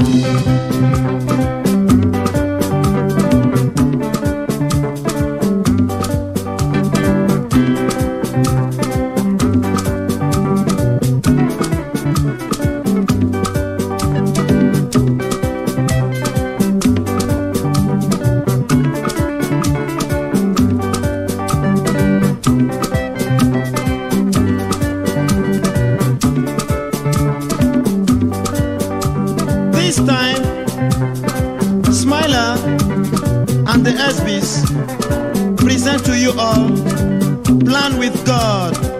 Música and the SBs present to you all Plan with God.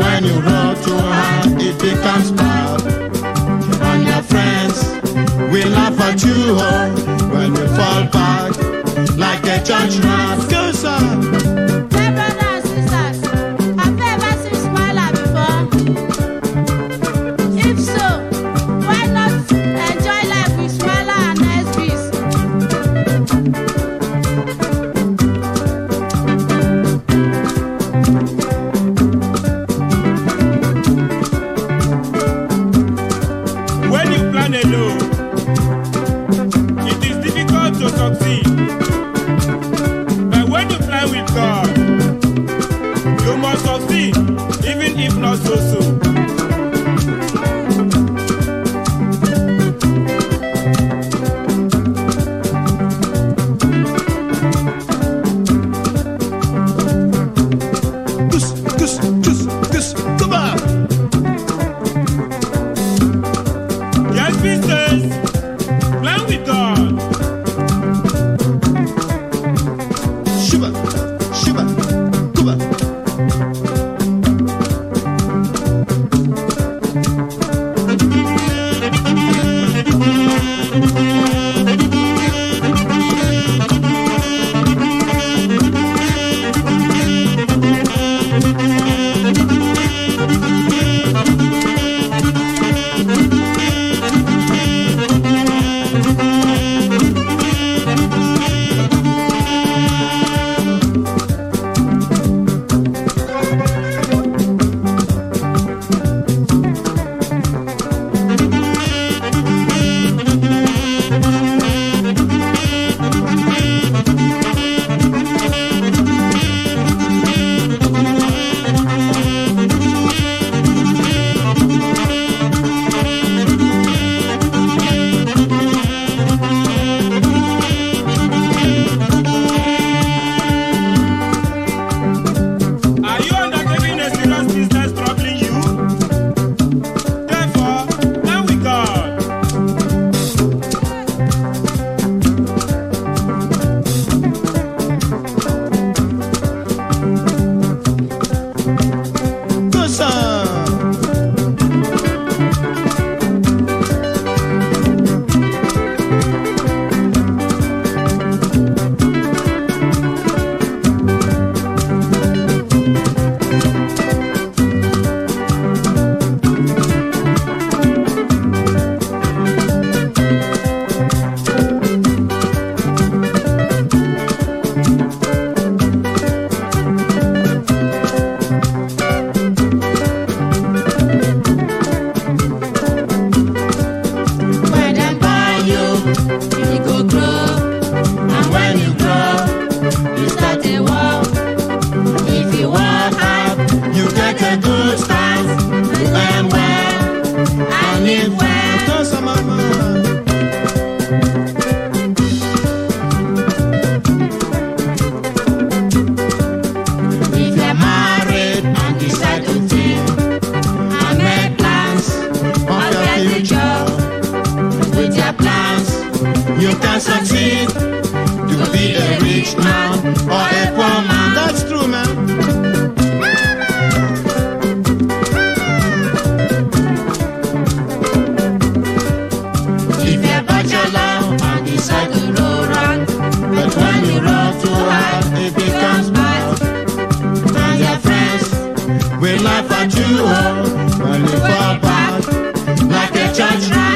when you roll too hard, it becomes bad. And your friends will laugh at you when you fall back like a judge rat. Go, sir. go grow. We laugh at you when you fall back like a church rat.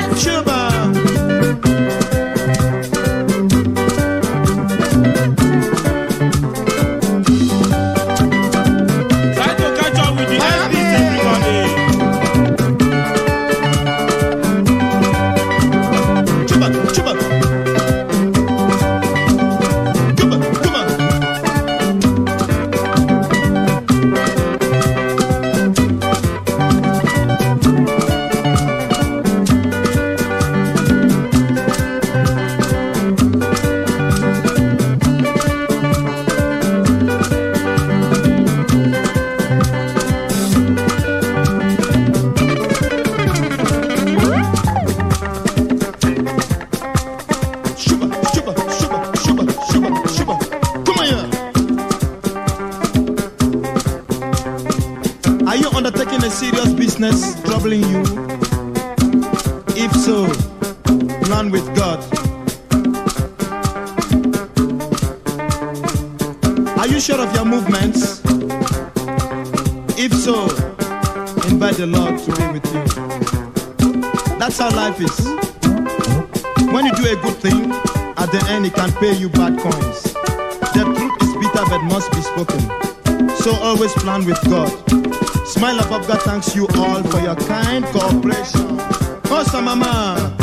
Troubling you? If so, plan with God. Are you sure of your movements? If so, invite the Lord to be with you. That's how life is. When you do a good thing, at the end it can pay you bad coins. The truth is bitter but must be spoken. So always plan with God. Smile up, above God thanks you all for your kind cooperation. Osa mama.